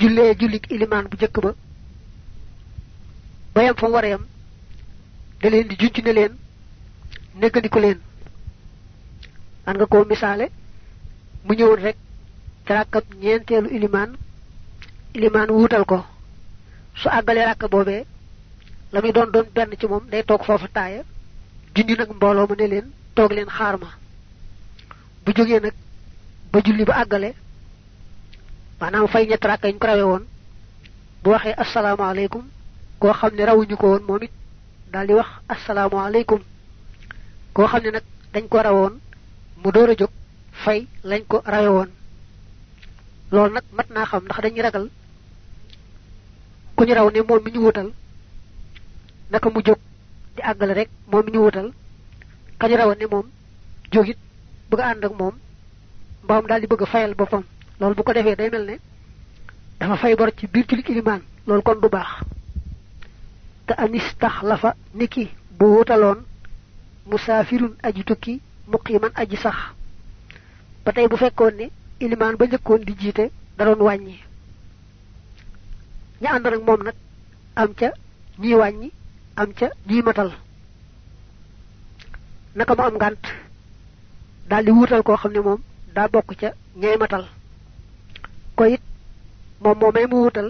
jullee jullik ilimaan bu jëkk ba bayam fa war yam da leen di junj ne leen neggandiku leen. Man nga koo misaale mu ñëwoon rek rakkab ñeenteelu ilimaan ilimaan wuutal ko. Su àggalee rakk boobee la muy doon doon benn ci moom day toog foofa taaya junj nag mbooloo mu ne leen toog leen xaar bu jógee nag ba julli ba maanaam fay ñett rakk ñu ko rawe woon. Bu waxee asalaamaaleykum koo xam ne rawuñu ko woon moom it daal di wax asalaamaaleykum. Koo xam ne nag dañ ko rawoon mu door a jóg fay lañ ko rawe woon. Loolu nag mat naa xam ndax dañuy ragal ku ñu raw ne moom mi ñu wutal naka mu jóg di àggale rek moom mi ñu wutal. Kañu rawoon ne moom jógit bëgg ànd ak moom mbaam daal di bëgg fayal loolu bu ko defee day mel ne dafa fay bor ci biir julik ilimaan. Loolu kon du baax. Te anis tax la fa niki bu wutaloon musaafirun aji tukki muqiman aji sax. Ba tey bu fekkoon ne ilimaan ba njëkkoon di jiite da doon wàññi. Ña ànd ak moom nag am ca ñii wàññi am ca ñii matal. Naka mu am ngànt daal di wutal koo xam ne moom daa bokk ca ñay matal ko it moom moomee mu wutal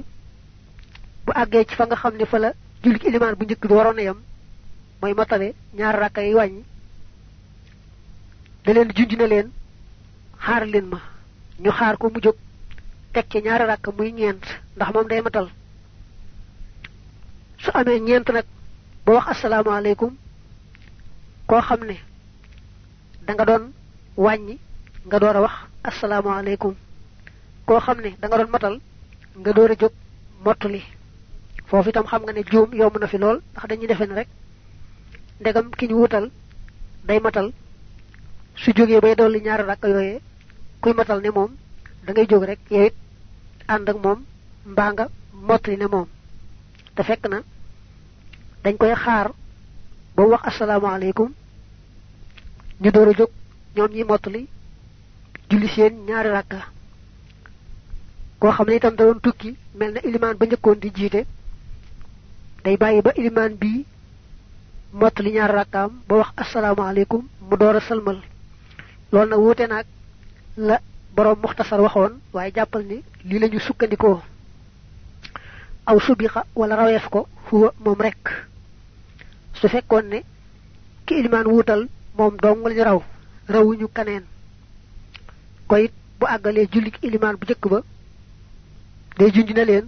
bu àggee ci fa nga xam ne fa la jullit ilimaan bu njëkk bi waroon a yam mooy matale ñaar rakka yi wàññi. Da leen junj na leen xaar leen ma ñu xaar ko mu jóg teg ci ñaari rakka muy ñeent ndax moom day matal. Su amee ñeent nag ba wax asalaamaaleykum koo xam ne da nga doon wàññi nga door a wax asalaamaaleykum koo xam ne da nga doon matal nga door a jóg foofu itam xam nga ne juum yomb na fi lool ndax dañuy defe rek ndegam ki ñu wutal day matal. Su jógee bay dolli ñaari rakk yooyee kuy matal ne moom da ngay jóg rek yow it ànd ak moom mbaa nga mottali ne moom. Te fekk na dañ koy xaar ba wax asalaamaaleykum ñu door a jóg ñoom ñi mottali julli seen ñaari rakka koo xam ne itam da doon tukki mel na ilimaan ba njëkkoon di jiite day bàyyi ba ilimaan bii mottali ñaari rakkaam ba wax asalaamaaleykum mu door a salmal loolu nag wuute naag la borom muxtasar waxoon waaye jàppal ni lii la ñu sukkandikoo. Aw subiqa wala raweef ko huwa moom rek su fekkoon ne ki ilimaan wuutal moom dong lañu raw rawuñu kaneen ko bu àggalee jullik ilimaan bu jëkk ba day junj na leen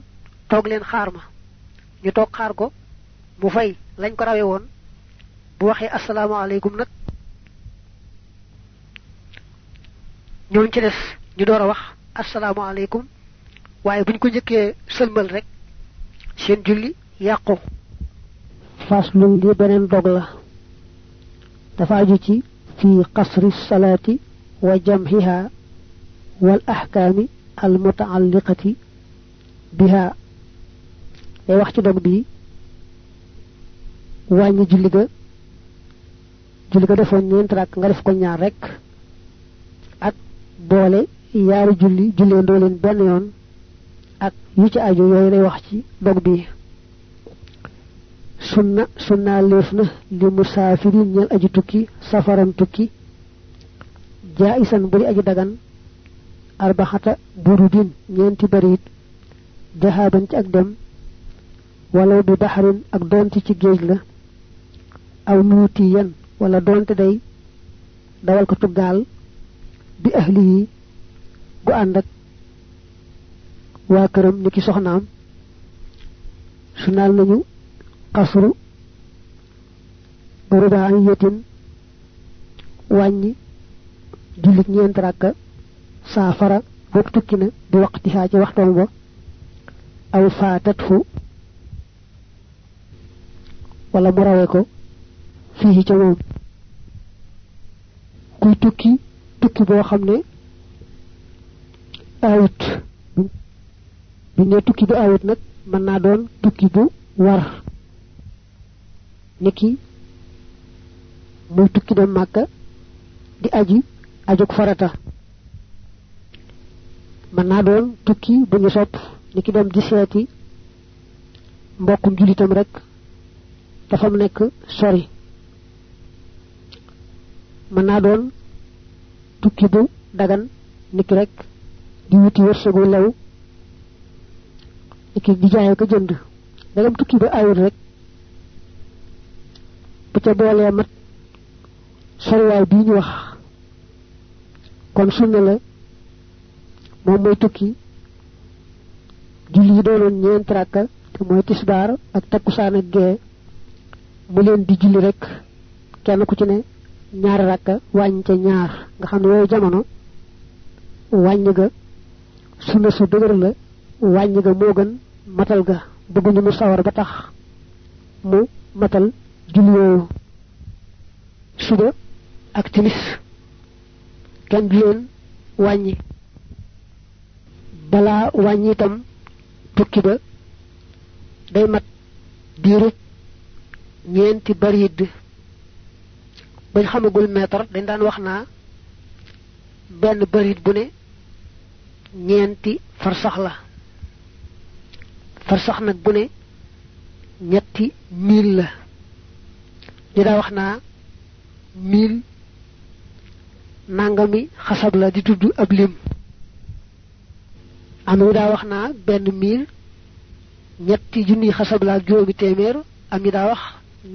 toog leen xaar ma ñu toog xaar ko mu fay lañ ko rawe woon bu waxee asalaamaaleykum nag ñooñ ci des ñu door a wax asalaamaaleykum waaye buñ ko njëkkee sëlmal rek seen julli yàqu faslun li beneen dog la dafa aju ci fi qasri salaati wa jamhiha wal ahkaami al mutaalliqati biha. Day wax ci dog bi wàññi julli ga. Julli ga defoon ñeent rak nga def ko ñaar rek. Ak boole yaari julli jullee ndoo leen benn yoon. Ak yu ci aju yooyu lay wax ci dog bi. Sunna sunna leef na. Li musaafirin ñeel aji tukki safaran tukki. Jaisan buri aji dagan. Arbaxata burudin ñeenti barit dahaban ci ak dem walaw bi baxarin ak doonte ci géej la aw nuutiyan wala doonte day dawal ko tuggaal bi ahli yi gu ànd ak waa këram ni ki soxnaam. Sunaal nañu xasru rubaaniyatin wàññi jullit ñeent ràkka saafara boog tukki na waqtihaa ci waxtoom ba aw faatat fu wala mu ko fii ca moom. Kuy tukki tukki boo xam ne awut. Bi ne tukki bu awut nag mën naa doon tukki bu war. Niki muy tukki dem màkka di aji ajuk farata. Mën naa doon tukki bu ñu sopp niki dem di seeti mbokkum julitam rek dafa mu nekk sori. Mën naa doon tukki bu dagan niki rek di wuti wërsëgu lew niki di jaay ko jënd. Dagam tukki ba ayul rek bu ca boolee mat soriwaay bii ñu wax. Kon sunna la mooy tukki julli yi doonoon ñeent rakka te mooy tisbaar ak takkusaan ak gee. Mu leen di julli rek kenn ku ci ne ñaari rakka wàññ ca ñaar. Nga xam ne yooyu jamono wàññ ga sunna su dëgër la wàññ ga moo gën matal ga. Bëgguñu mu sawar ba tax mu matal julli yooyu suba ak timis kenn du leen wàññi. Balaa wàññi itam tukki ba day mat diiru ñeenti barid bañ xamagul meetar dañ daan wax naa benn barid bu ne ñeenti farsax la. Farsax nag bu ne ñetti mil la. Ñu daa wax naa mil nangami xasab la di tudd ab lim am ñu daa wax naa benn mil ñetti junni xasab la ak juróomi téeméer am ñu daa wax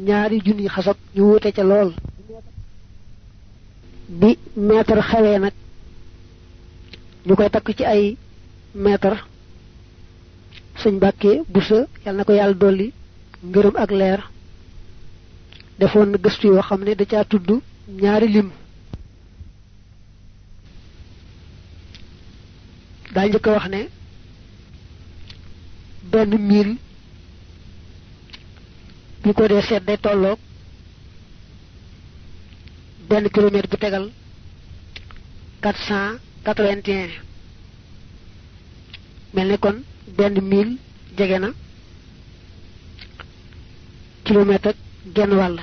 ñaari junni xasab ñu wute ca lool. Bi mètre xewee nag ñu koy takk ci ay mètre sëñ Mbàkke Busa yal na ko yàlla dolli ngërëm ak leer. Defoon gëstu yoo xam ne da caa tudd ñaari lim daa njëkk wax ne benn mil bi ko dee seet day tolloog benn kilomètre bu tegal quatre cent quatre-vingt-un. Mel ne kon benn mil jege na kilomètre ak genn wàll.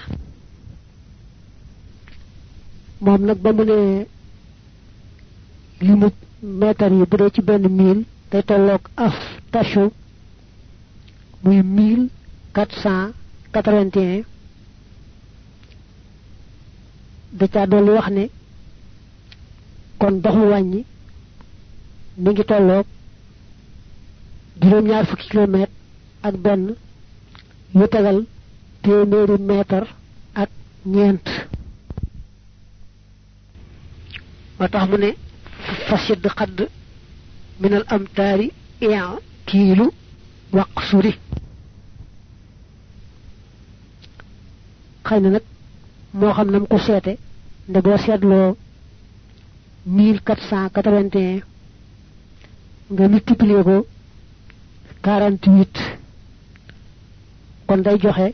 Moom nag ba mètre yi bu dee ci benn mil day tolloog af tachu muy mille quatre cent quatre-vingt-un. Da caa dolli wax ne kon doxu wàññi mi ngi tolloog juróom-ñaar fukki kilomètre ak benn yu tegal téeméeri mètre ak ñeent. Moo tax mu ne fasid xadd minal amtaari ian kiilu waq suri xëy na nag moo xam nam ko seete nde boo seetloo mille quatre cent quatre-vingt-un nga multiplier ko quarante-huit kon day joxe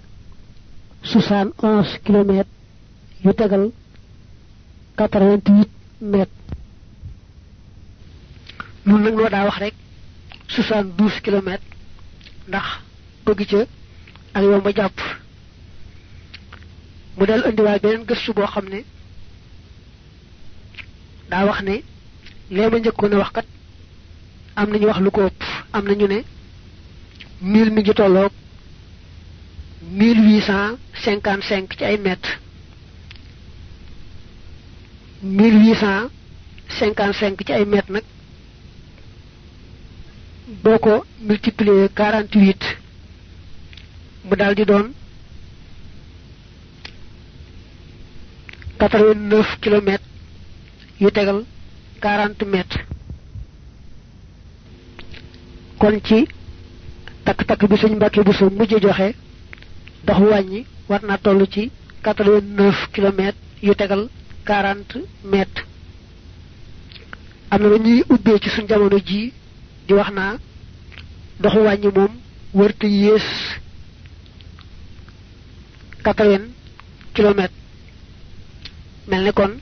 soixante onze kilomètres yu tegal quatre-vingt-huit mètres nun nag noo daa wax rek soixante douze kilomètres ndax bëgg ca ak yow ma jàpp. Mu del indiwaay beneen gëstu boo xam ne daa wax ne lee ma njëkkoon a wax kat am nañu wax lu ko ëpp. Am nañu ne mille mi ngi tolloog mille huit cent cinquante cinq ci ay cinquante cinq ci ay mètres nag boo ko multiplier quarante huit mu daal di doon quatre vingt neuf kilomètres yu tegal quarante mètres. Kon ci takk-takk bi suñ mbàkke bu sa mujj joxe dox wàññi war naa toll ci quatre vingt neuf kilomètres yu tegal quarante mètres. Am na lu ñuy ubbee ci suñ jamono ji di wax naa doxu wàññi moom wërte yées quatre vingt kilomètres. Mel ne kon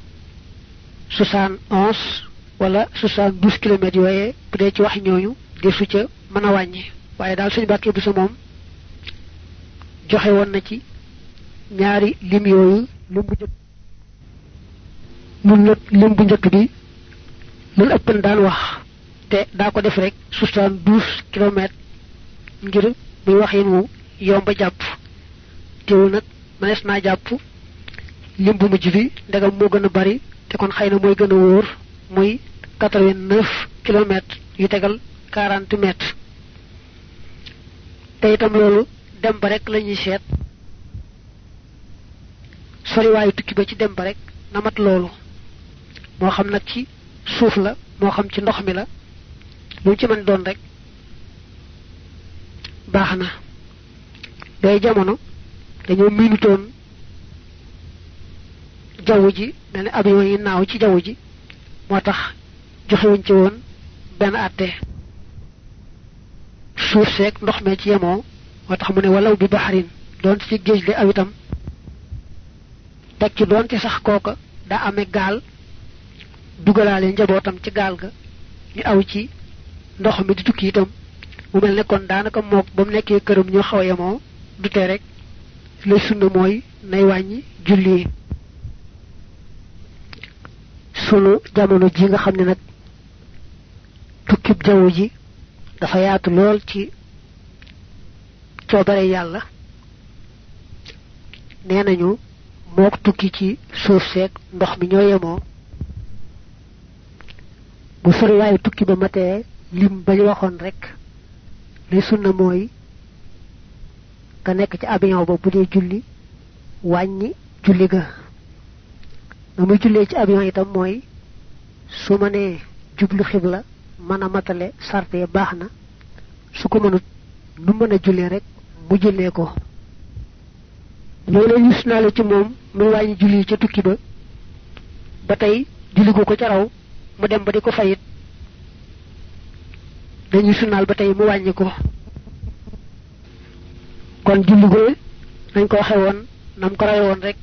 soixante onze wala soixante douze kilomètres yooyee ci wax ñooñu di su ca mën a wàññi. Waaye suñu bàkkee bu sa moom joxe woon na ci ñaari lim yooyu lim bu nun nag lim bu njëkk bi lul ëppan daan wax te daa ko def rek soixante douze kilomètres ngir muy waxin wu yomba jàpp. Teewul nag manes naa jàpp lim bu mujj bi ndegam moo gën bari te kon xëy na mooy gën a wóor muy quatre vingt neuf kilomètres yu tegal quarante mètres. Te itam loolu dem ba rek la ñuy seet. Soriwaayu tukki ba ci dem ba rek na mat loolu. Moo xam nag ci suuf la moo xam ci ndox mi la lu ci mën doon rek baax na. Day jamono dañoo miinutoon jaww ji ne avion yi naaw ci jaww ji moo tax joxewuñ ci woon benn àtte suuf seeg ndox mee ci yemoo moo tax mu ne walaw bi baxarin doon ci géej li aw itam ci sax kooka daa amee gaal dugalaale njabootam ci gaal ga ñu aw ci ndox mi di tukki itam. Mu mel ne kon daanaka mook ba mu nekkee këram ñu xaw yemoo. Du tee rek. Lay sunna mooy nay wàññi julli sunu jamono ji nga xam ne nag tukkib jaww ji dafa yaatu lool ci coobare yàlla. Nee nañu mook tukki ci suuf seeg ndox mi ñoo yemoo. Bu tukki ba matee lim bañ waxoon rek li sunna mooy nga nekk ci avion ba bu dee julli wàññi julli ga. Muy jullee ci avion itam mooy su ma nee jublu xibla mën a matale sarte baax na su ko mënut nu mën a jullee rek mu jullee ko. Loolu ñu sunaale ci moom muy wàññi julli ca tukki ba ba tey julli ko ko ca raw mu dem ba di ko fayit dañuy sunaal ba tey mu wàññi ko. Kon julli go nañ ko waxe woon nam ko ray woon rek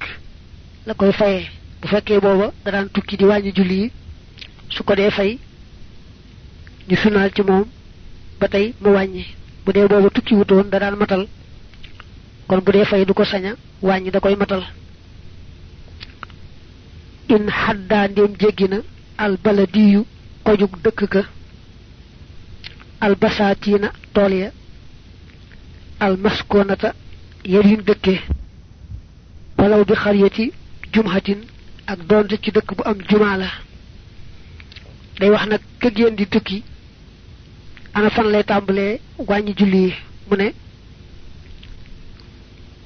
la koy fayee bu fekkee booba da daan tukki di wàññi julli su ko dee fay ñu sunaal ci moom ba tey mu wàññi. Bu dee booba tukki da daan matal kon bu dee fay du ko saña wàññi da koy matal. In xaddaa ndéem jéggi al baladiyu kojug dëkk ka al basaatiina tool ya almaskonata yar yuñ dëkkee walaw bi xariyati jumhatin ak doonte ci dëkk bu am jumaa la. Day wax nag ka génn di tukki ana fan lay tàmbalee wàññi julli yi mu ne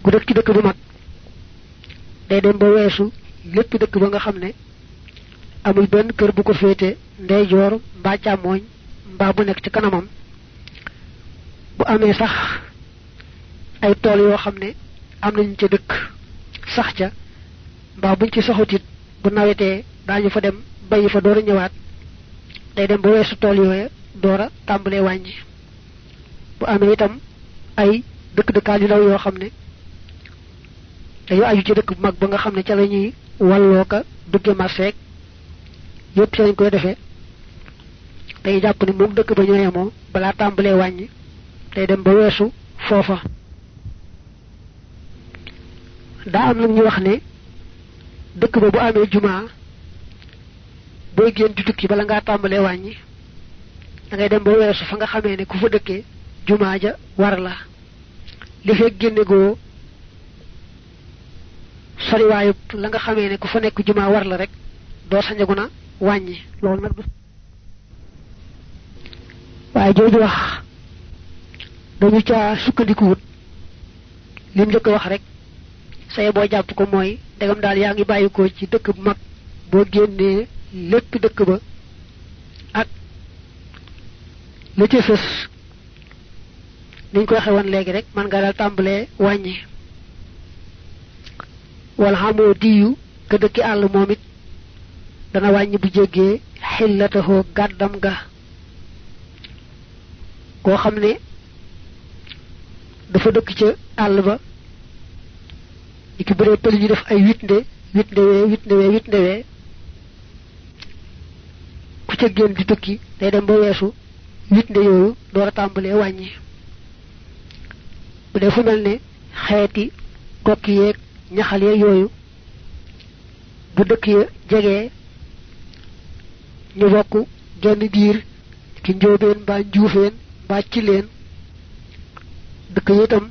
ku dëkk ci dëkk bu mag day dem ba weesu lépp dëkk ba nga xam ne amul benn kër bu ko féete ndeyjoor mbaa càmmooñ mbaa bu ci kanamam bu amee sax ay tool yoo xam ne am nañu ca dëkk sax ca mbaa buñ ci saxutit bu nawetee daañu fa dem bayi fa door a ñëwaat day dem ba weesu tool yooya door a tàmbalee wàññi. Bu amee itam ay dëkk dëkkaan yu ndaw yoo xam ne dañu aju ci dëkk bu mag ba nga xam ne ca la ñuy walloo ka yépp ci lañ koy day jàpp ni moom dëkk ba ñoo yemoo balaa tàmbalee wàññi day dem ba foofa. Daa am ñu wax ne dëkk ba bu amee jumaa booy génn di tukki bala ngaa tàmbalee wàññi da ngay dem ba weesu fa nga xamee ne ku fa dëkkee jumaa ja war la. Li fekk génne goo soriwaayub la nga xamee ne ku fa nekk jumaa war la rek doo sañagu na wàññi. Loolu nag du waaye jooju wax dañu caa sukkandikuwut lim njëkk wax rek. Saye boo jàpp ko mooy ndegam daal yaa ngi bàyyikoo ci dëkk bu mag boo génnee lépp dëkk ba. Ak. La ca sës niñ ko waxe woon léegi rek. Man nga daal tàmbalee wàññi wala xamoo diyu ka dëkki àll moom it dana wàññi bu jéggee xillatahoo gàddam ga koo xam ne dafa dëkk ca àll ba ñi ki bëree pël ñu def ay huit nde huit ndewee huit ndewee huit ndewee ku ca génn di tukki day dem ba weesu huit nde yooyu door a tàmbalee wàññi bu dee fu mel ne xeeti kokki yeeg ñaxal yeeg yooyu bu dëkk ya jegee ñu bokk genn diir ki njóobeen mbaa njuufeen ci leen dëkk yi itam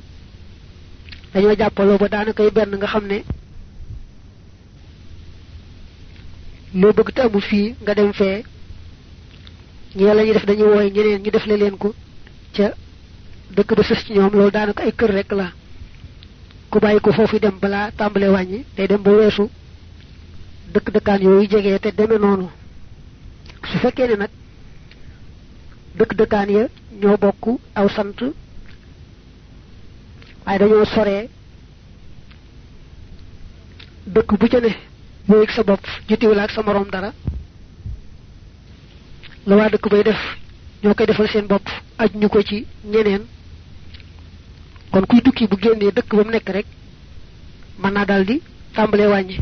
dañoo jàppaloo ba daanakay benn nga xam ne loo bëgg te amul fii nga dem fee. ñee la ñuy def dañuy wooy ñeneen ñu def le leen ko ca dëkk ba sës ci ñoom loolu daanaka ay kër rek la. ku bàyyi ko foofu dem balaa tàmbale wàññi day dem ba weesu dëkk dëkkaan yooyu jege te deme noonu. su fekkee ne nag dëkk dëkkaan ya ñoo bokk aw sant waaye dañoo soree dëkk bu ca ne yooyu sa bopp jotiwul ak sa morom dara. La waa dëkk bay def ñoo koy defal seen bopp aj ñu ko ci ñeneen. Kon kuy tukki bu génnee dëkk ba mu nekk rek mën naa daldi wàññi.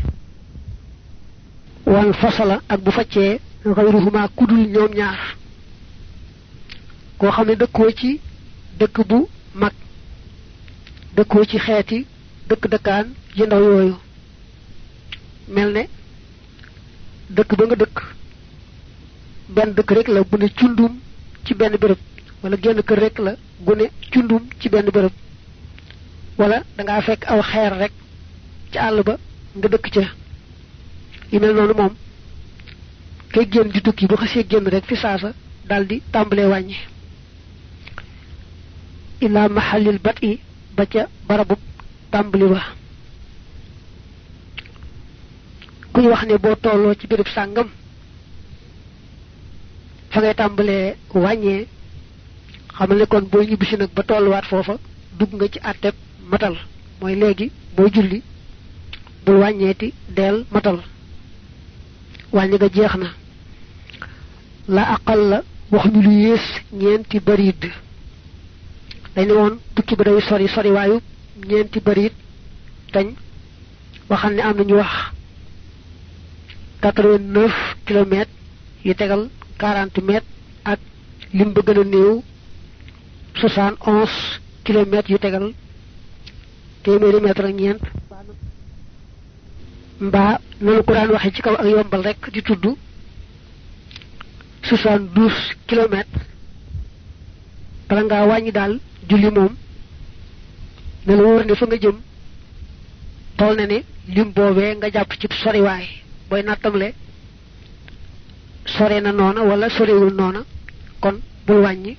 Wal fasala ak bu faccee xayruhuma kudul ñoom ñaar koo xam ne dëkkoo ci dëkk bu mag dëkkoo ci xeeti dëkk dëkkaan yi ndaw yooyu. Mel ne dëkk ba nga dëkk benn dëkk rek la bu ne cundum ci benn béréb wala genn kër rek la gu ne cundum ci benn béréb wala da ngaa fekk aw xeer rek ci àll ba nga dëkk ca. Yu mel noonu moom kay génn di tukki bu xasee génn rek fi saasa daldi tàmbalee wàññi ila mahallil bat i ba ca barabub tàmbali ba kuy wax ne boo tolloo ci béréb sàngam fa ngay tàmbalee wàññee xamal kon boo ñibbisi nag ba tolluwaat nga ci matal. Mooy léegi boo julli bul wàññeeti deel matal. Wàññi nga jeex la aqal la wax ñu bariid dañ ne woon tukki ba day sori sori waayu ñeenti bariid tañ waxal ne am nañu wax quatre-vingt-neuf kilomètres yu tegal quarante mètres ak lim ba gën a néew soixante onze kilomètres yu tegal téeméeri mètre ak ñeent. Mbaa nanu ko waxe ci kaw ak yombal rek di tudd soixante douze kilomètres bala ngaa wàññi julli moom ne la wóor ne fa nga jëm tool na ne lim boobee nga jàpp ci sore na wala sorewul noona kon bul wàññi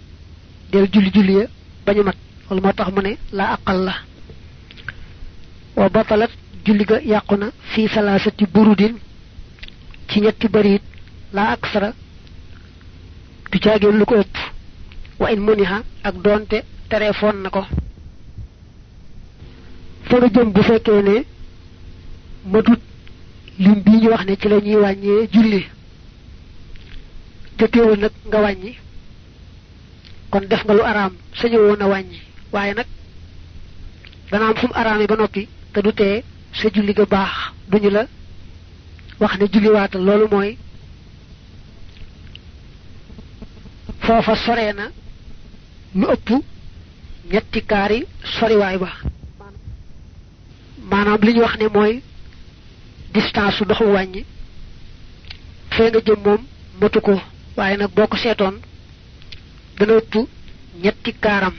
del julli julli ya bañu mat. Wala moo mu ne la aqal la. Wa batalat julli ga yàqu na fii salaasati burudin ci ñetti bariit la aksara du caageen lu ko ëpp. Wa in muniha ak doonte téléphone na ko. Fa nga jëm bu fekkee ne matut lim bii ñu wax ne ci la ñuy wàññee julli. Te teewul nag nga wàññi. Kon def nga lu araam sañu woon a wàññi. Waaye nag dana am fu mu ba noppi te du tee sa julli ga baax. Duñu la wax ne julli waatal loolu mooy foofa soree na lu ëpp ñetti kaari soriwaay ba. Maanaam li ñu wax ne mooy distance doxu wàññi. Fee nga jëm moom matu ko. Waaye nag boo ko seetoon dana ëpp ñetti kaaram.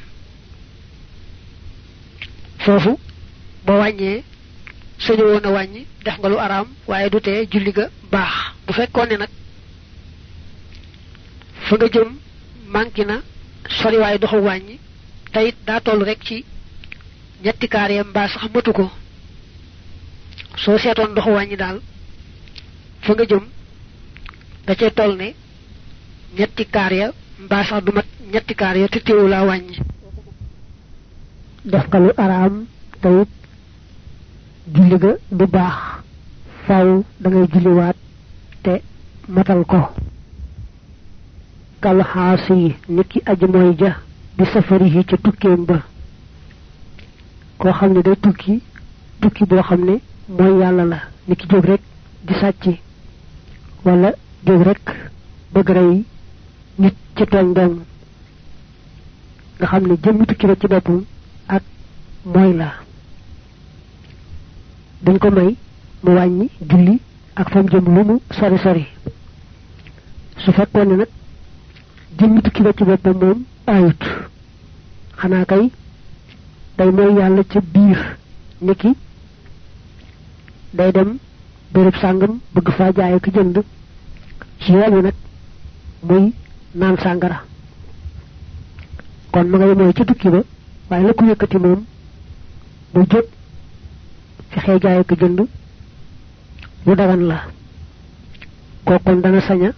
Foofu ba wàññee sañu woon a wàññi def nga lu araam waaye du tee julli ga baax. Bu fekkoon ne nag fa nga jëm manqué na soriwaay doxu wàññi te it daa toll rek ci ñetti kaar ya mbaa sax matu ko. Soo seetoon doxu wàññi fa nga jëm da cee toll ne ñetti kaar ya mbaa sax du mat ñetti kaar ya te teewu laa wàññi. Def nga lu araam te it julli ga du baax. Faaw da ngay julliwaat te matal ko. Kal xaasi yi nit ki aji mooy ja bi safari yi ca tukkeem ba. Koo xam ne day tukki tukki boo xam ne yàlla la. Nit ki jóg rek di sàcc wala jóg rek bëgg rey nit ci dong. Nga xam ne jëmmi tukki ba ci boppam ak mooy la. Dañ ko may mu wàññi julli ak fam jëm lu mu sori sori. Su fekkoon ne nag jëmmi tukki ba ci boppam moom ayut xanaa kay day mooy yàlla ca biir niki day dem béréb sàngam bëgg faa jaay ak jënd. Ci yoon wi nag muy naan sàngara. Kon ma ngay mooy ca tukki ba waaye la ko yëkkati moom bu jóg fexee jaay ak jënd. Lu dagan la. Dana saña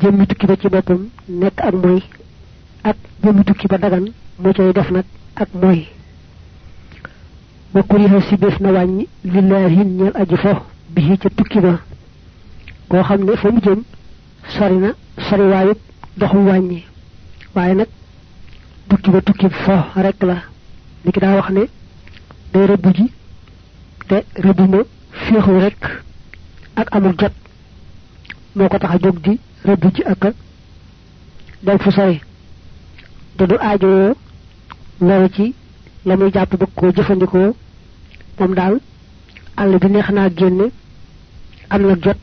jëmmi tukki ba ci boppam nekk ak mooy ak jëmmi tukki ba dagan mu cay def nag ak mooy. Wa kuriha si bés na wàññi lillahi ñeel aji fo bihi ca tukki ba koo xam ne fa mu jëm sori na sori waayut doxu wàññi. Waaye nag tukki ba tukki fo rek la. Ni daa wax ne day rëbb ji te rëbb ma féexu rek ak amul jot. Moo ko di rëbb ji ak dem fu sori. Te du aajowoo loolu ci la muy jàpp bëgg koo jëfandikoo. Moom daal àll bi neex naa génne. Am na jot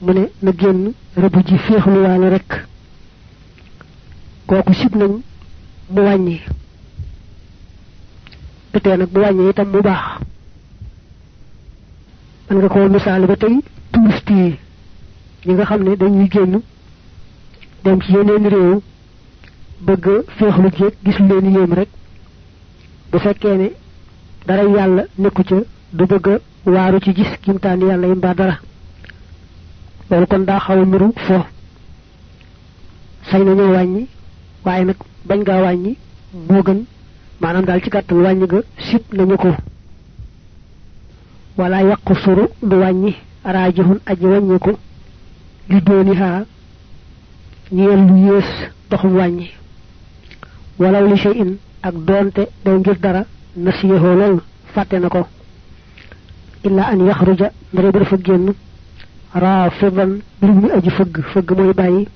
mu ne na génn rëbb ji féexluwaale rek. Kooku sib nañ mu wàññi. Tutee nag bu wàññi itam mu baax. Man nga koo misaal ba tey touriste yi ñi nga xam ne dañuy génn dem ci yeneen réew bëgg féexlu jéeg gis leen yéem rek bu fekkee ne dara yàlla nekku ca du bëgg waaru ci gis kimtaan yàlla yi mbaa dara. Loolu kon daa xaw a niru fo sañ nañoo wàññi waaye nag bañ ngaa wàññi moo gën maanaam daal ci gàttal wàññi ga sib nañu ko. Wala yàqu suru du wàññi aji wàññiku li haa ñeel lu yées doxum wàññi. Walaw li shay in ak doonte day ngir dara nasiyahoo lool fàtte na ko. Illa an yaxruja ndare ba dafa génn raafidan mbir muy aji fëgg fëgg mooy bàyyi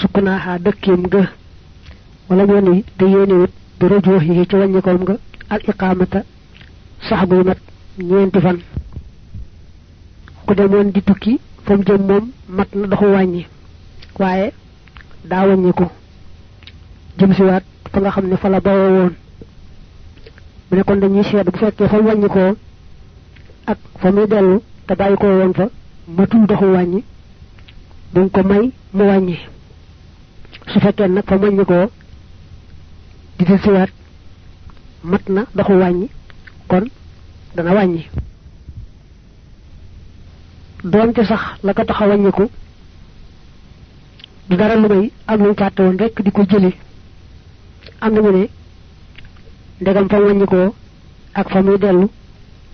sukkunaaxaa dëkkeem ga. Wala ñoo ni te yéenewut bi rajoox yi ci wàññikoom nga al iqaamata sax buy mat ñeenti fan. Ku demoon di tukki fa mu jëm mat na doxu wàññi. Waaye daa wàññiku jëm siwaat fa nga xam fa la bawoo woon. Mu ne dañuy bu fa ak fa muy dellu te bàyyi ko woon fa matul doxu wàññi duñ ko may mu wàññi. Su fekkee nag fa wàññikoo di del kon dana wàññi. Doonte sax la ko tax dara lu may am luñ fàtte woon rek di ko jëli. Am nañu ne ndegam fa wàññikoo ak fa muy dellu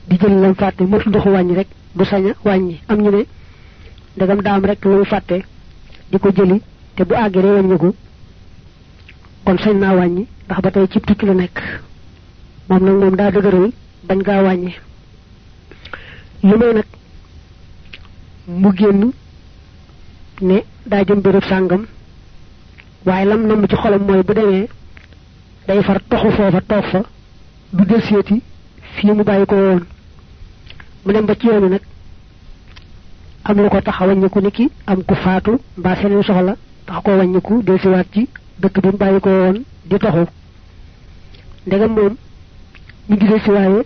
di jël lam fàtte matul doxu wàññi rek du sañ a wàññi. Am ñu ne ndegam daam rek lu mu fàtte di ko jëli te bu àggee day wàññiku kon sañ naa wàññi ndax ba tey cib tukki la nekk. Moom nag moom daa dëgëral bañ gaa wàññi. Li may nag mu génn ne daa jëm béréb sàngam waaye lam namm ci xolam mooy bu demee day far toxu foofa toog fa du del seeti fii mu bàyyi ko woon. Mu dem ba ci yoon nag am lu ko tax a wàññiku ni ki am ku faatu mbaa seneen soxla tax ko wàññiku del siwaat ci dëkk bi mu bàyyi ko woon di toxu. Ndegam moom mi ngi del si waaye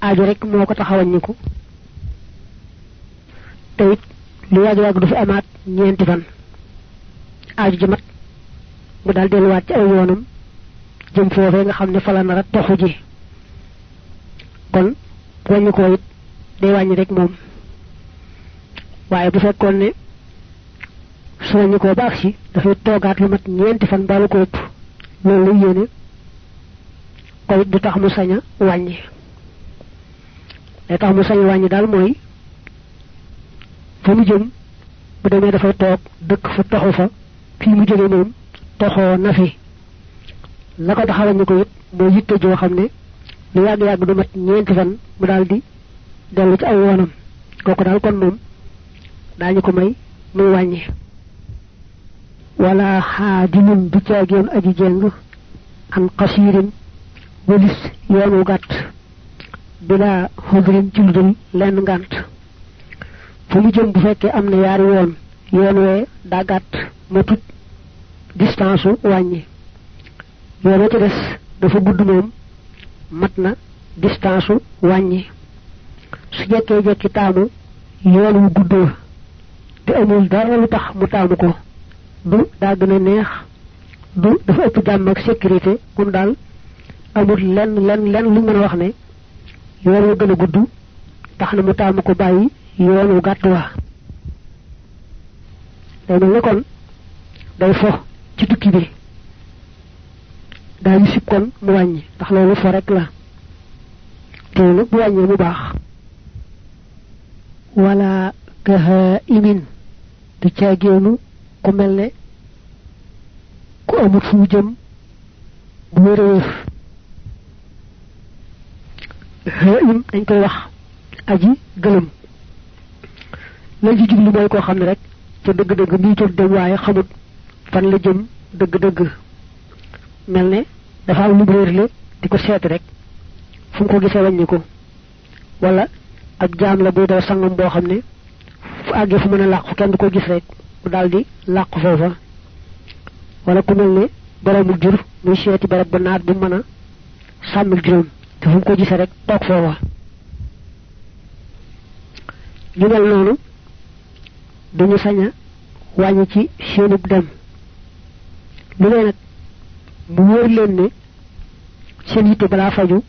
aajo rek moo ko tax a wàññiku. Te it lu yàgg yàgg du fi amaat ñeenti fan. Aajo ji mat mu daal delluwaat ci ay yoonam jëm foofee nga xam fa la nar a toxu ji. Kon wàññi ko it day wàññi rek moom. Waaye bu fekkoon ne su wàññi koo baax si dafay toogaat lu mat ñeenti fan baalu ko ëpp. Loolu lay yéene ko it du tax mu sañ a wàññi. Tax mu sañ a wàññi daal mooy fa mu jëm bu demee dafay toog dëkk fa toxu fa fii mu jógee moom toxoo na fi. La ko taxawal ñu ko it mooy yitte joo xam ne lu yàgg yàgg du mat ñeenti fan mu daal di dellu ci ay woonam kooku daal kon moom daañu ko may muy wàññi. Wala xaadimun du caageen aji jeng an xasiirin walis yoonu gàtt bila xudrin ci ludul lenn ngànt fu mu jëm bu fekkee am na yaari yoon yoon wee daa gàtt matut distance wàññi. Yoon wa ci des dafa gudd moom mat na distance wàññi. Su jekkee jekki taamu yoon wu gudd wa. Te amul dara tax mu taamu ko. Du daa gën a neex du dafa ëpp jàmm ak sécurité. Daal amul lenn lenn lu mën a wax ne yoon wu gën a gudd tax na mu taamu ko bàyyi yoon wu gàtt wa day mel ne kon day fo ci tukki bi. Daa yu sib kon mu wàññi ndax loolu fo rek la. Te nag bu wàññee mu baax. Wala kaha imin du caagéenu ku mel ne ku amut fu jëm bu wér a wér. Haim dañ koy wax aji gëlëm lañ ci jublu mooy koo xam ne rek ca dëgg-dëgg muy jóg dem waaye xamut fan la jëm dëgg-dëgg. Mel ne dafa am lu mu réerle di ko seet rek fu ko gisee wàññi ko. Wala ab jaam la buy daw sangam boo xam ne fu àggee fu mën a làqu kenn du ko gis rek mu daal di làqu foofa. Wala ku mel ne boroomu jur muy seeti barab ba naat bu mën a sàmmil te fu ko gisee rek toog foofa. Ñu mel noonu duñu sañ a wàññi ci seenub dem lu lee nag mu wóor leen ne seen yitte balaa faju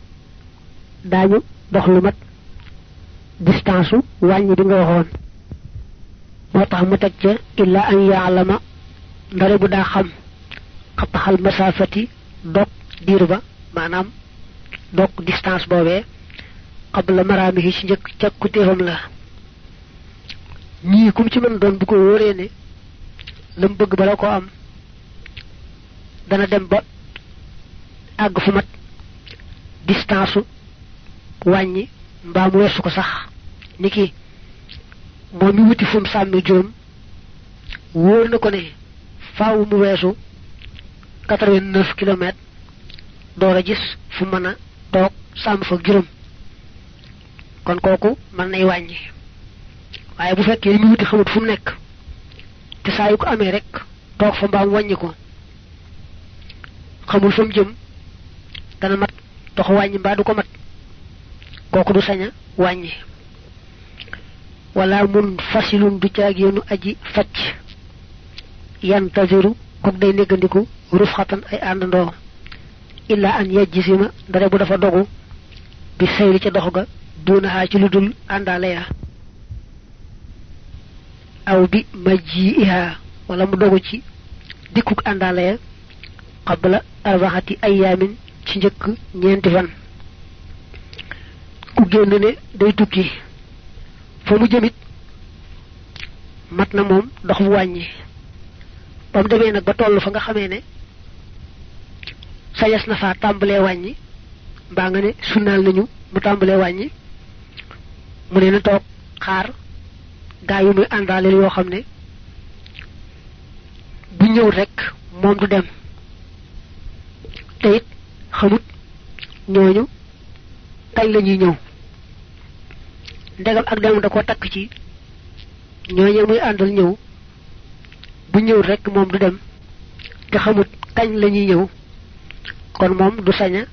daañu dox lu mat distance wàññi bi nga waxoon moo tax mu teg ca illa an yaalama ndare bu daa xam xattaxal masafati dog diir ba maanaam dog distance boobee qabla maraamihi ci njëkk càkku téefam la ñii kum ci mën doon bu ko wóoree ne lam bëgg bala ko am dana dem ba àgg fu mat distance wàññi mbaa mu weesu ko sax. Niki moom mi wuti fu mu sàmmi juróom wóor na ko ne faaw mu weesu quatre-vingt-neuf kilomètres door gis fu mën a toog sàmm fa juróom. Kon kooku mën nay wàññi waaye bu fekkee li wuti xamut fu nekk te saa yu ko amee rek toog fa mbaam wàññi ko xamul fa mu jëm dana mat dox wàññi mbaa du ko mat kooku du sañ a wàññi wala mun fasilun du caagéenu aji facc yantaziru kok day néggandiku ruf xatan ay àndandoo illa an yajjisima ndare bu dafa dogu bi sayri ca dox ga duunahaa ci lu dul àndaale ya aw bi majjiiha wala mu dogu ci dikkuk àndaale ya qabla arbaxati ayaamin ci njëkk ñeenti fan. Ku génn ne day tukki fa mu jëmit mat na moom dox bu wàññi. Ba mu demee nag ba toll fa nga xamee ne na faa tàmbalee wàññi mbaa nga ne sunnaal nañu mu tàmbalee wàññi mu ne na xaar gaa yu muy àndaaleel yoo xam bu ñëw rek moom du dem. Te it xamut ñooñu kañ la ñuy ñëw. Ndegam ak dem da ko takk ci ñooñu muy àndal ñëw bu ñëw rek moom du dem te xamut kañ la ñëw. Kon moom du sañ a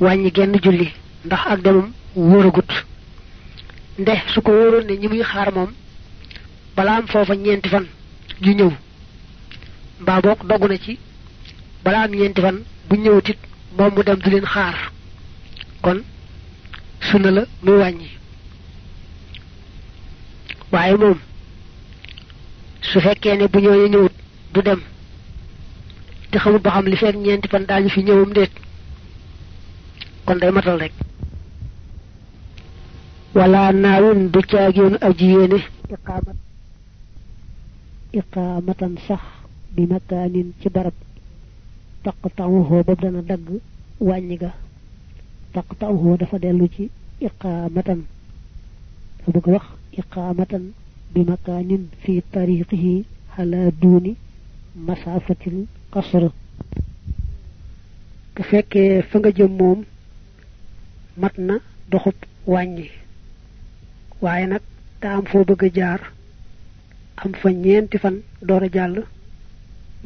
wàññi genn julli ndax ak demam wóoragut nde su ko wóoroon ne ñi muy xaar moom balaa am foofa ñeenti fan ñu ñëw. Mbaa boog dogg na ci balaa am ñeenti fan bu ñëwatit moom mu dem du leen xaar. Kon sunna la muy wàññi. Waaye moom su fekkee ne bu ñëwee ñëwut du dem te xamul ba xam li fekk ñeenti fan daañu fi ñëwam déet kon day matal rek boobu dana dagg wàññi ga taqta'uhu dafa dellu ci iqaamatan dafa bëgg wax iqaamatan bi makaanin fi tariqihi ala duuni masaafatil qasr bu fekkee fa nga jëm moom mat na doxub wàññi waaye nag daa am foo bëgg jaar am fa ñeenti fan door a jàll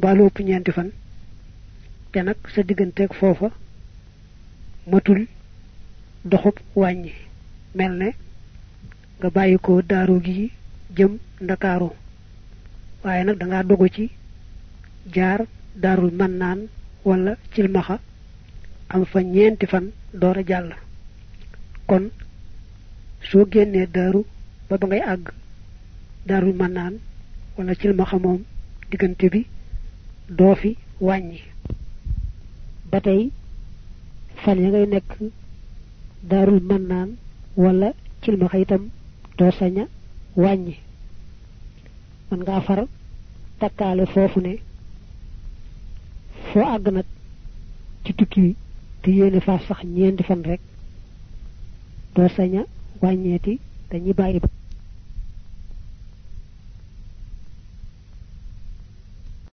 ëpp ñeenti fan. Te nag sa digganteeg foofa matul doxub wàññi. Mel ne nga bàyyi ko daaru gi jëm ndakaaru. Waaye nag da ngaa dogu ci jaar daarul mannaan wala cilmaxa am fa ñeenti fan door a jàll. Kon soo génnee daaru ba ba ngay àgg daarul mannaan wala cilmaxa moom diggante bi doo fi wàññi. Ba tey fan ya ngay nekk daarul mannaan wala cilmaxa itam doo saña wàññi. Man ngaa far takkaale foofu ne foo àgg nag ci tukki te yéene faa sax fan rek doo saña wàññeeti dañuy bàyyi